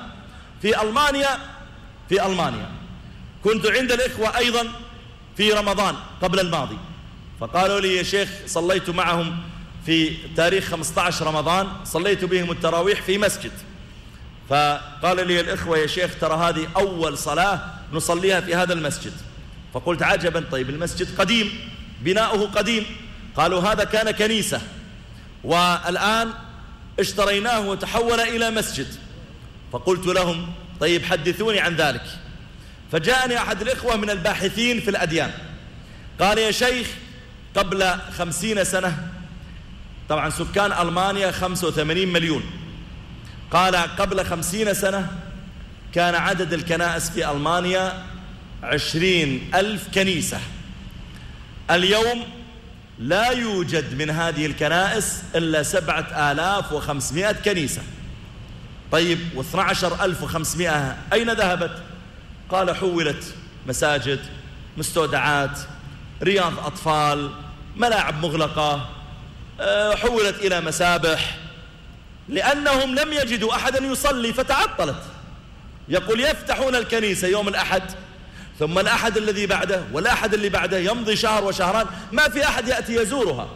في ألمانيا في ألمانيا. كنت عند الإخوة أيضا في رمضان قبل الماضي. فقالوا لي يا شيخ صليت معهم في تاريخ 15 رمضان صليت بهم التراويح في مسجد. فقال لي الإخوة يا شيخ ترى هذه أول صلاة نصليها في هذا المسجد. فقلت عجبا طيب المسجد قديم بناؤه قديم. قالوا هذا كان كنيسة. والآن اشتريناه وتحول إلى مسجد. فقلت لهم طيب حدثوني عن ذلك. فجاءني أحد الإخوة من الباحثين في الأديان. قال يا شيخ قبل خمسين سنة طبعا سكان ألمانيا خمسة وثمانين مليون. قال قبل خمسين سنة كان عدد الكنائس في ألمانيا عشرين ألف كنيسة. اليوم لا يوجد من هذه الكنائس إلا سبعة آلاف وخمسمائة كنيسة. طيب واثنى عشر ألف وخمسمائة أين ذهبت؟ قال حولت مساجد مستودعات رياض أطفال ملاعب مغلقة حولت إلى مسابح. لأنهم لم يجدوا أحدا يصلي فتعطلت. يقول يفتحون الكنيسة يوم الأحد ثم الأحد الذي بعده والأحد اللي بعده يمضي شهر وشهران ما في أحد يأتي يزورها.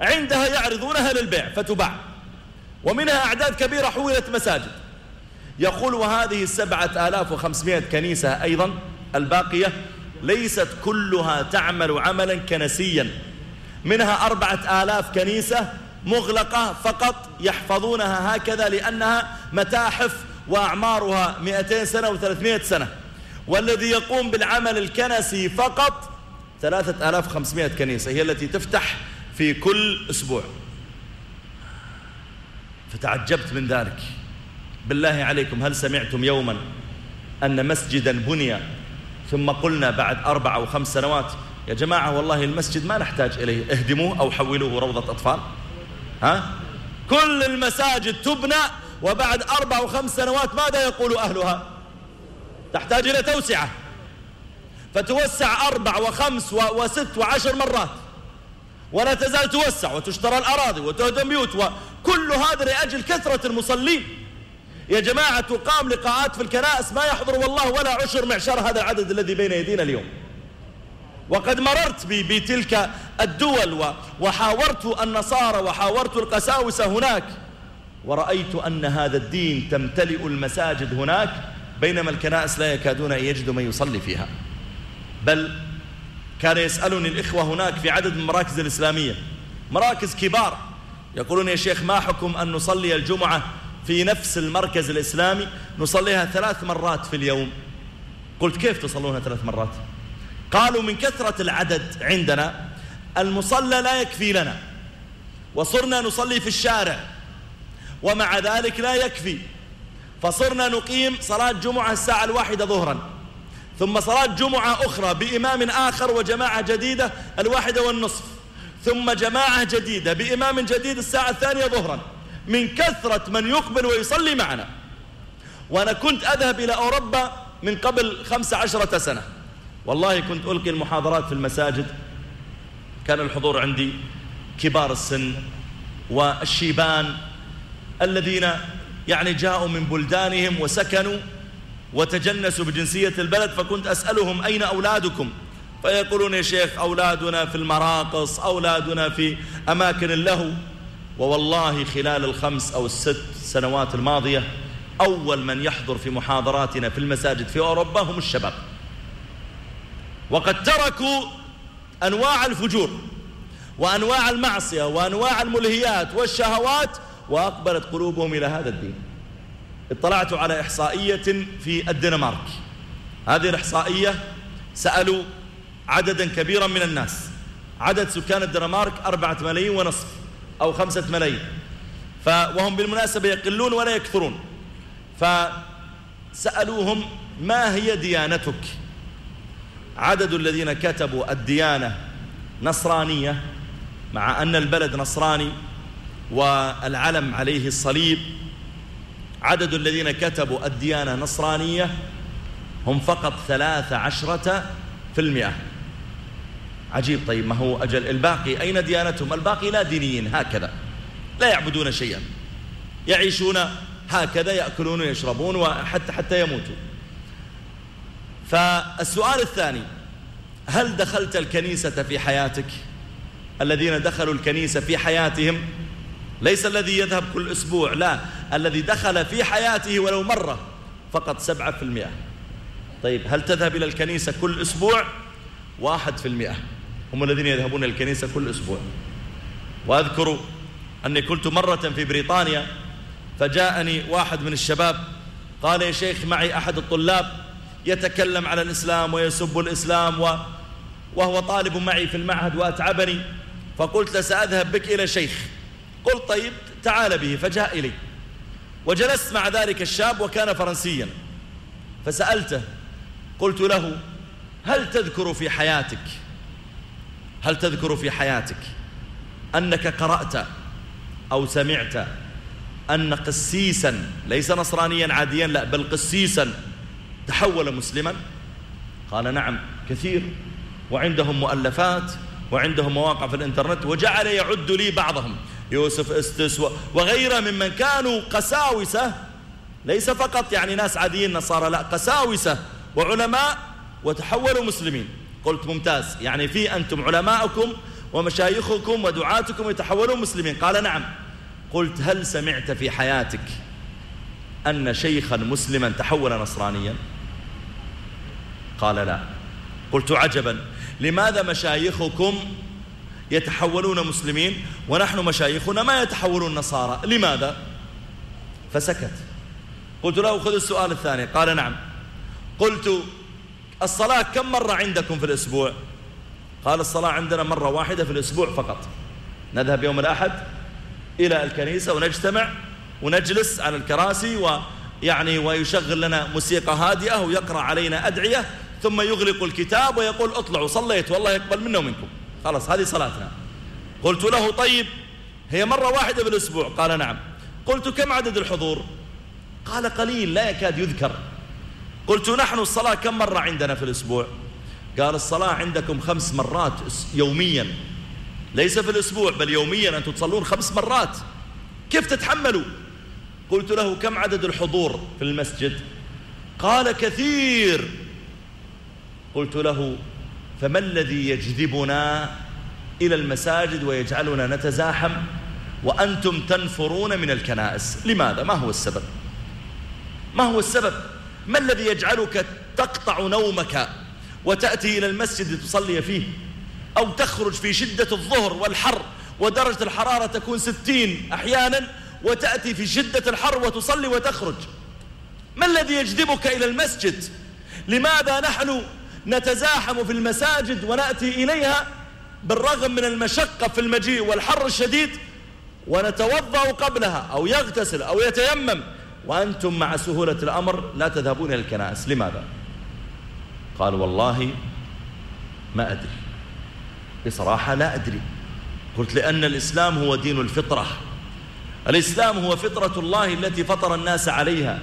عندها يعرضونها للبيع فتباع. ومنها أعداد كبيرة حولت مساجد. يقول وهذه السبعة آلاف وخمسمائة كنيسة أيضا الباقية ليست كلها تعمل عملا كنسيا. منها أربعة آلاف كنيسة مغلقة فقط يحفظونها هكذا لأنها متاحف وأعمارها 200 سنة و300 سنة. والذي يقوم بالعمل الكنسي فقط 3500 كنيسة هي التي تفتح في كل أسبوع. فتعجبت من ذلك. بالله عليكم هل سمعتم يوما أن مسجدا بني ثم قلنا بعد أربع أو خمس سنوات يا جماعة والله المسجد ما نحتاج إليه. اهدموه أو حولوه روضة أطفال. ها؟ كل المساجد تبنى وبعد أربع وخمس سنوات ماذا يقول أهلها؟ تحتاج إلى توسعة. فتوسع أربع وخمس وست وعشر مرات. ولا تزال توسع وتشترى الأراضي وتهدم بيوت وكل هذا لأجل كثرة المصلين. يا جماعة تقام لقاءات في الكنائس ما يحضر والله ولا عشر معشر هذا العدد الذي بين يدينا اليوم. وقد مررت بتلك الدول وحاورت النصارى وحاورت القساوسة هناك. ورأيت أن هذا الدين تمتلئ المساجد هناك بينما الكنائس لا يكادون أن يجدوا من يصلي فيها. بل كان يسألني الإخوة هناك في عدد من المراكز الإسلامية. مراكز كبار. يقولون يا شيخ ما حكم أن نصلي الجمعة في نفس المركز الإسلامي؟ نصليها ثلاث مرات في اليوم. قلت كيف تصلونها ثلاث مرات؟ قالوا من كثرة العدد عندنا المصلى لا يكفي لنا وصرنا نصلي في الشارع ومع ذلك لا يكفي فصرنا نقيم صلاة جمعة الساعة الواحدة ظهرا ثم صلاة جمعة أخرى بإمام آخر وجماعة جديدة الواحدة والنصف ثم جماعة جديدة بإمام جديد الساعة الثانية ظهرا. من كثرة من يقبل ويصلي معنا. وأنا كنت أذهب إلى أوروبا من قبل خمس عشرة سنة. والله كنت ألقي المحاضرات في المساجد. كان الحضور عندي كبار السن والشيبان الذين يعني جاءوا من بلدانهم وسكنوا وتجنسوا بجنسية البلد فكنت أسألهم أين أولادكم؟ فيقولون يا شيخ أولادنا في المراقص أولادنا في أماكن اللهو. ووالله خلال الخمس أو الست سنوات الماضية أول من يحضر في محاضراتنا في المساجد في أوروبا هم الشباب. وقد تركوا أنواع الفجور وأنواع المعصية وأنواع الملهيات والشهوات وأقبلت قلوبهم إلى هذا الدين. اطلعت على إحصائية في الدنمارك. هذه الإحصائية سألوا عددا كبيرا من الناس. عدد سكان الدنمارك أربعة ملايين ونصف أو خمسة ملايين. ف وهم بالمناسبة يقلون ولا يكثرون. فسألوهم ما هي ديانتك؟ عدد الذين كتبوا الديانة نصرانية مع أن البلد نصراني والعلم عليه الصليب عدد الذين كتبوا الديانة نصرانية هم فقط ثلاثة عشرة في المئة. عجيب طيب ما هو أجل؟ الباقي أين ديانتهم؟ الباقي لا دينيين هكذا. لا يعبدون شيئا. يعيشون هكذا يأكلون ويشربون وحتى حتى يموتوا فالسؤال الثاني هل دخلت الكنيسة في حياتك؟ الذين دخلوا الكنيسة في حياتهم ليس الذي يذهب كل أسبوع لا الذي دخل في حياته ولو مرة فقط سبعة في المئة. طيب هل تذهب إلى الكنيسة كل أسبوع؟ واحد في المئة. هم الذين يذهبون إلى الكنيسة كل أسبوع. وأذكر أني كنت مرة في بريطانيا فجاءني واحد من الشباب قال يا شيخ معي أحد الطلاب يتكلم على الإسلام ويسب الإسلام و وهو طالب معي في المعهد وأتعبني فقلت سأذهب بك إلى شيخ. قلت طيب تعال به فجاء إلي. وجلست مع ذلك الشاب وكان فرنسيا. فسألته قلت له هل تذكر في حياتك هل تذكر في حياتك أنك قرأت أو سمعت أن قسيسا ليس نصرانيا عاديا لا بل قسيسا تحول مسلما؟ قال نعم كثير. وعندهم مؤلفات وعندهم مواقع في الإنترنت وجعل يعد لي بعضهم. يوسف استس وغيره ممن كانوا قساوسة ليس فقط يعني ناس عاديين نصارى لا قساوسة وعلماء وتحولوا مسلمين. قلت ممتاز. يعني في أنتم علماءكم ومشايخكم ودعاتكم يتحولون مسلمين. قال نعم. قلت هل سمعت في حياتك أن شيخا مسلما تحول نصرانيا؟ قال لا. قلت عجبا. لماذا مشايخكم يتحولون مسلمين ونحن مشايخنا ما يتحولون نصارى لماذا؟ فسكت. قلت له خذ السؤال الثاني. قال نعم. قلت الصلاة كم مرة عندكم في الأسبوع؟ قال الصلاة عندنا مرة واحدة في الأسبوع فقط. نذهب يوم الأحد إلى الكنيسة ونجتمع ونجلس على الكراسي ويعني ويشغل لنا موسيقى هادئة ويقرأ علينا أدعية ثم يغلق الكتاب ويقول اطلعوا صليت والله يقبل منا ومنكم. خلاص هذه صلاتنا. قلت له طيب هي مرة واحدة بالأسبوع قال نعم. قلت كم عدد الحضور؟ قال قليل لا يكاد يذكر. قلت نحن الصلاة كم مرة عندنا في الأسبوع؟ قال الصلاة عندكم خمس مرات يوميا. ليس في الأسبوع بل يوميا أنتم تصلون خمس مرات. كيف تتحملوا؟ قلت له كم عدد الحضور في المسجد؟ قال كثير. قلت له فما الذي يجذبنا إلى المساجد ويجعلنا نتزاحم وأنتم تنفرون من الكنائس لماذا؟ ما هو السبب؟ ما هو السبب؟ ما الذي يجعلك تقطع نومك وتأتي إلى المسجد لتصلي فيه أو تخرج في شدة الظهر والحر ودرجة الحرارة تكون ستين أحيانا وتأتي في شدة الحر وتصلي وتخرج ما الذي يجذبك إلى المسجد لماذا نحن نتزاحم في المساجد ونأتي إليها بالرغم من المشقة في المجيء والحر الشديد ونتوضأ قبلها أو يغتسل أو يتيمم. وأنتم مع سهولة الأمر لا تذهبون إلى الكنائس. لماذا؟ قال والله ما أدري. بصراحة لا أدري. قلت لأن الإسلام هو دين الفطرة. الإسلام هو فطرة الله التي فطر الناس عليها.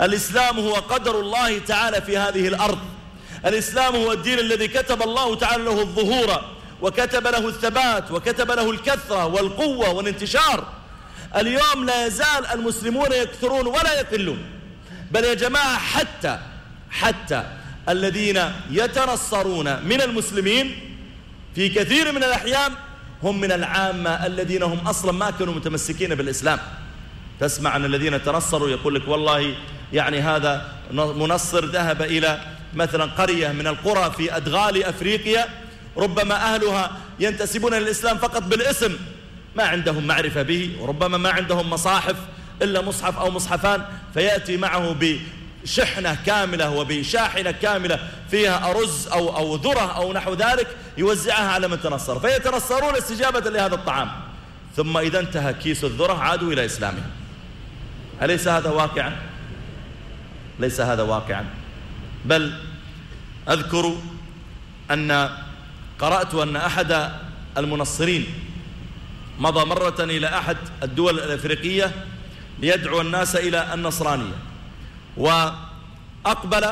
الإسلام هو قدر الله تعالى في هذه الأرض. الإسلام هو الدين الذي كتب الله تعالى له الظهور وكتب له الثبات وكتب له الكثرة والقوة والانتشار. اليوم لا يزال المسلمون يكثرون ولا يقلون. بل يا جماعة حتى حتى الذين يتنصرون من المسلمين في كثير من الأحيان هم من العامة الذين هم أصلا ما كانوا متمسكين بالإسلام. تسمع أن الذين تنصروا يقول لك والله يعني هذا منصر ذهب إلى مثلا قرية من القرى في أدغال أفريقيا ربما أهلها ينتسبون للإسلام فقط بالاسم ما عندهم معرفة به وربما ما عندهم مصاحف إلا مصحف أو مصحفان فيأتي معه بشحنة كاملة وبشاحنة كاملة فيها أرز أو, أو ذرة أو نحو ذلك يوزعها على من تنصر فيتنصرون استجابة لهذا الطعام. ثم إذا انتهى كيس الذرة عادوا إلى إسلامهم. أليس هذا واقعا؟ ليس هذا واقعا. بل أذكر أن قرأت أن أحد المنصرين مضى مرة إلى أحد الدول الأفريقية ليدعو الناس إلى النصرانية وأقبل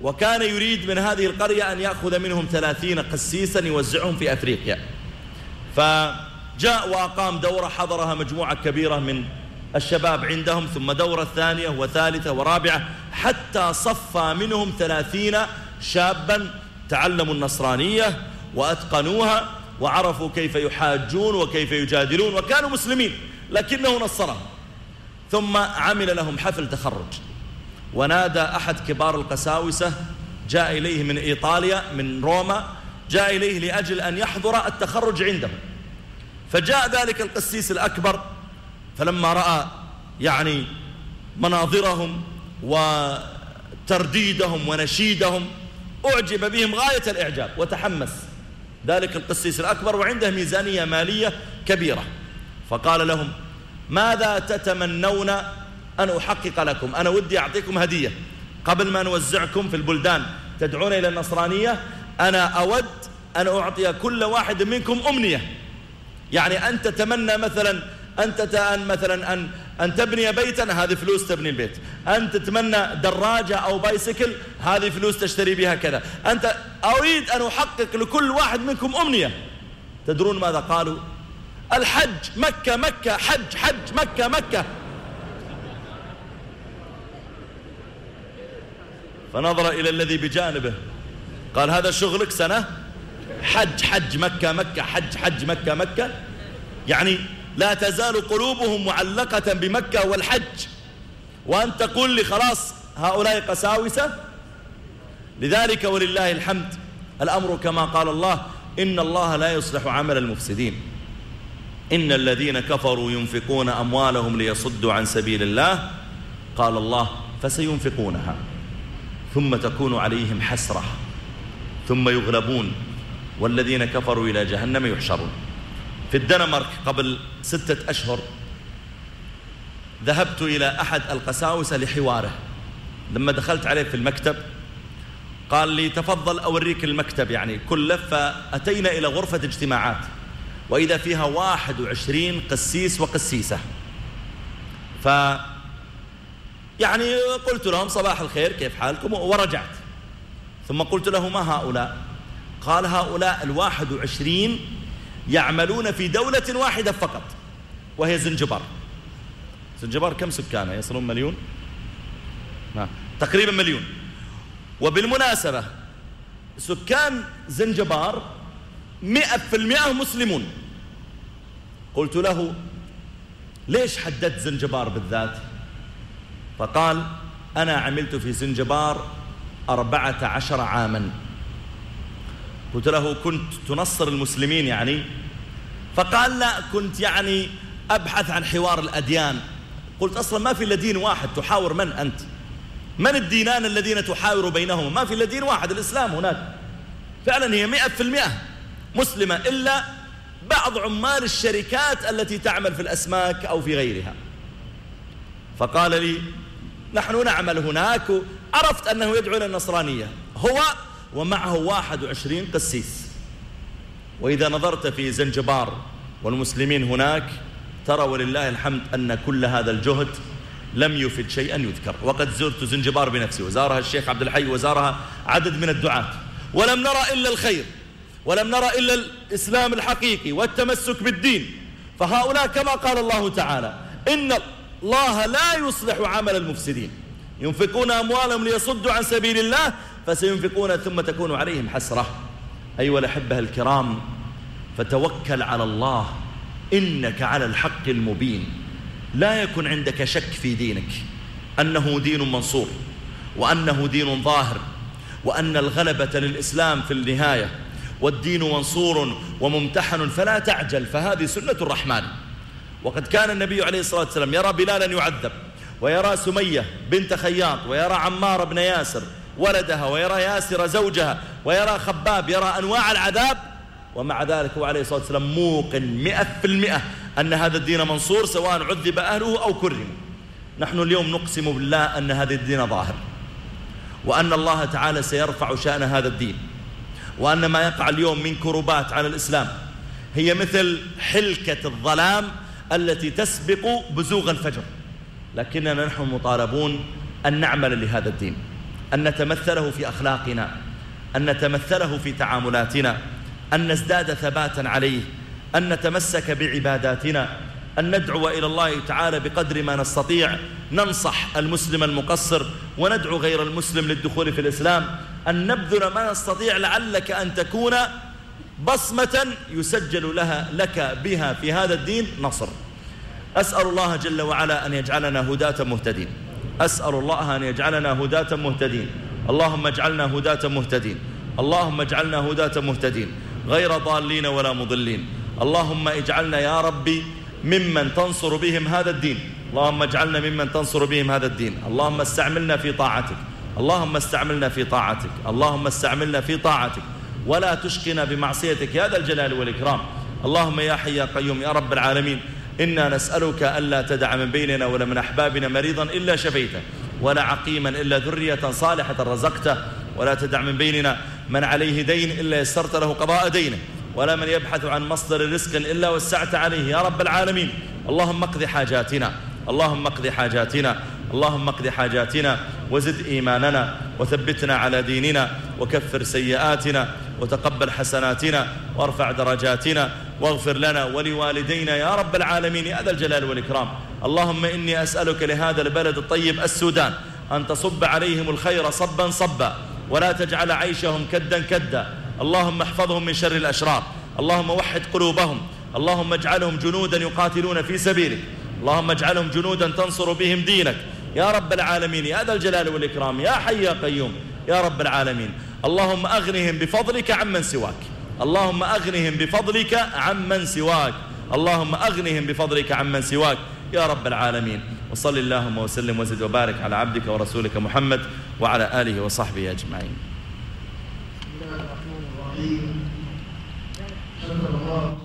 وكان يريد من هذه القرية أن يأخذ منهم ثلاثين قسيسا يوزعهم في أفريقيا. فجاء وأقام دورة حضرها مجموعة كبيرة من الشباب عندهم ثم دورة ثانية وثالثة ورابعة حتى صفى منهم ثلاثين شابا تعلموا النصرانية وأتقنوها وعرفوا كيف يحاجون وكيف يجادلون وكانوا مسلمين لكنه نصرهم. ثم عمل لهم حفل تخرج. ونادى أحد كبار القساوسة جاء إليه من إيطاليا من روما جاء إليه لأجل أن يحضر التخرج عنده فجاء ذلك القسيس الأكبر فلما رأى يعني مناظرهم وترديدهم ونشيدهم أعجب بهم غاية الإعجاب وتحمس. ذلك القسيس الأكبر وعنده ميزانية مالية كبيرة. فقال لهم ماذا تتمنون أن أحقق لكم؟ أنا ودي أعطيكم هدية. قبل ما نوزعكم في البلدان تدعون إلى النصرانية؟ أنا أود أن أعطي كل واحد منكم أمنية. يعني أنت تتمنى مثلا أن مثلا أن أن تبني بيتا هذه فلوس تبني البيت. أنت تتمنى دراجة أو بايسكل هذه فلوس تشتري بها كذا. أنت أريد أن أحقق لكل واحد منكم أمنية. تدرون ماذا قالوا؟ الحج مكة مكة حج حج مكة مكة. فنظر إلى الذي بجانبه. قال هذا شغلك سنة؟ حج حج مكة مكة حج حج مكة مكة. يعني لا تزال قلوبهم معلقة بمكة والحج. وأن تقول لي خلاص هؤلاء قساوسة؟ لذلك ولله الحمد. الأمر كما قال الله إن الله لا يصلح عمل المفسدين. إن الذين كفروا ينفقون أموالهم ليصدوا عن سبيل الله. قال الله فسينفقونها. ثم تكون عليهم حسرة. ثم يغلبون. والذين كفروا إلى جهنم يحشرون. في الدنمارك قبل ستة أشهر ذهبت إلى أحد القساوسة لحواره. لما دخلت عليه في المكتب قال لي تفضل أوريك المكتب يعني كله فأتينا إلى غرفة اجتماعات وإذا فيها واحد وعشرين قسيس وقسيسة. ف يعني قلت لهم صباح الخير كيف حالكم؟ ورجعت. ثم قلت له ما هؤلاء قال هؤلاء الواحد وعشرين يعملون في دولة واحدة فقط وهي زنجبار. زنجبار كم سكانها؟ يصلون مليون؟ ما. تقريبا مليون. وبالمناسبة سكان زنجبار مئة في المئة مسلمون. قلت له ليش حددت زنجبار بالذات؟ فقال أنا عملت في زنجبار أربعة عشر عاما. قلت له كنت تنصر المسلمين يعني؟ فقال لا كنت يعني أبحث عن حوار الأديان. قلت أصلا ما في إلا دين واحد تحاور من أنت؟ من الدينان الذين تحاور بينهما ما في إلا دين واحد الإسلام هناك. فعلا هي مئة في المئة مسلمة إلا بعض عمال الشركات التي تعمل في الأسماك أو في غيرها. فقال لي نحن نعمل هناك عرفت أنه يدعو إلى النصرانية. هو ومعه واحد وعشرين قسيس. وإذا نظرت في زنجبار والمسلمين هناك ترى ولله الحمد أن كل هذا الجهد لم يفد شيئا يذكر. وقد زرت زنجبار بنفسي وزارها الشيخ عبد الحي وزارها عدد من الدعاة. ولم نرى إلا الخير ولم نرى إلا الإسلام الحقيقي والتمسك بالدين. فهؤلاء كما قال الله تعالى إن الله لا يصلح عمل المفسدين. ينفقون أموالهم ليصدوا عن سبيل الله فسينفقون ثم تكون عليهم حسرة. أيها الأحبة الكرام فتوكل على الله إنك على الحق المبين. لا يكن عندك شك في دينك أنه دين منصور وأنه دين ظاهر وأن الغلبة للإسلام في النهاية والدين منصور وممتحن فلا تعجل فهذه سنة الرحمن. وقد كان النبي عليه الصلاة والسلام يرى بلالا يعذب ويرى سمية بنت خياط ويرى عمار بن ياسر ولدها ويرى ياسر زوجها ويرى خباب يرى أنواع العذاب. ومع ذلك هو عليه الصلاة والسلام موقن مئة في المئة أن هذا الدين منصور سواء عذب أهله أو كرموا نحن اليوم نقسم بالله أن هذا الدين ظاهر وأن الله تعالى سيرفع شأن هذا الدين وأن ما يقع اليوم من كربات على الإسلام هي مثل حلكة الظلام التي تسبق بزوغ الفجر. لكننا نحن مطالبون أن نعمل لهذا الدين. أن نتمثله في أخلاقنا أن نتمثله في تعاملاتنا أن نزداد ثباتا عليه أن نتمسك بعباداتنا أن ندعو إلى الله تعالى بقدر ما نستطيع ننصح المسلم المقصر وندعو غير المسلم للدخول في الإسلام أن نبذل ما نستطيع لعلك أن تكون بصمة يسجل لها لك بها في هذا الدين نصر. أسأل الله جل وعلا أن يجعلنا هداة مهتدين. أسأل الله أن يجعلنا هداة مهتدين. اللهم اجعلنا هداة مهتدين. اللهم اجعلنا هداة مهتدين. غير ضالين ولا مضلين. اللهم اجعلنا يا ربي ممن تنصر بهم هذا الدين. اللهم اجعلنا ممن تنصر بهم هذا الدين. اللهم استعملنا في طاعتك. اللهم استعملنا في طاعتك. اللهم استعملنا في طاعتك. ولا تشقنا بمعصيتك يا ذا الجلال والإكرام. اللهم يا حي يا قيوم يا رب العالمين. إنا نسألك ألا تدع من بيننا ولا من أحبابنا مريضا إلا شفيته ولا عقيما إلا ذرية صالحة رزقته ولا تدع من بيننا من عليه دين إلا يسرت له قضاء دينه ولا من يبحث عن مصدر رزق إلا وسعت عليه يا رب العالمين. اللهم اقض حاجاتنا اللهم اقض حاجاتنا اللهم اقض حاجاتنا وزد إيماننا وثبتنا على ديننا وكفر سيئاتنا وتقبل حسناتنا وارفع درجاتنا واغفر لنا ولوالدينا يا رب العالمين يا ذا الجلال والإكرام. اللهم إني أسألك لهذا البلد الطيب السودان أن تصب عليهم الخير صبا صبا ولا تجعل عيشهم كدا كدا. اللهم احفظهم من شر الأشرار. اللهم وحد قلوبهم. اللهم اجعلهم جنودا يقاتلون في سبيلك. اللهم اجعلهم جنودا تنصر بهم دينك. يا رب العالمين يا ذا الجلال والإكرام. يا حي يا قيوم. يا رب العالمين. اللهم أغنهم بفضلك عمن سواك. اللهم أغنهم بفضلك عمن سواك. اللهم أغنهم بفضلك عمن سواك. يا رب العالمين. وصل اللهم وسلم وزد وبارك على عبدك ورسولك محمد وعلى آله وصحبه أجمعين. بسم الله الرحمن الرحيم. الله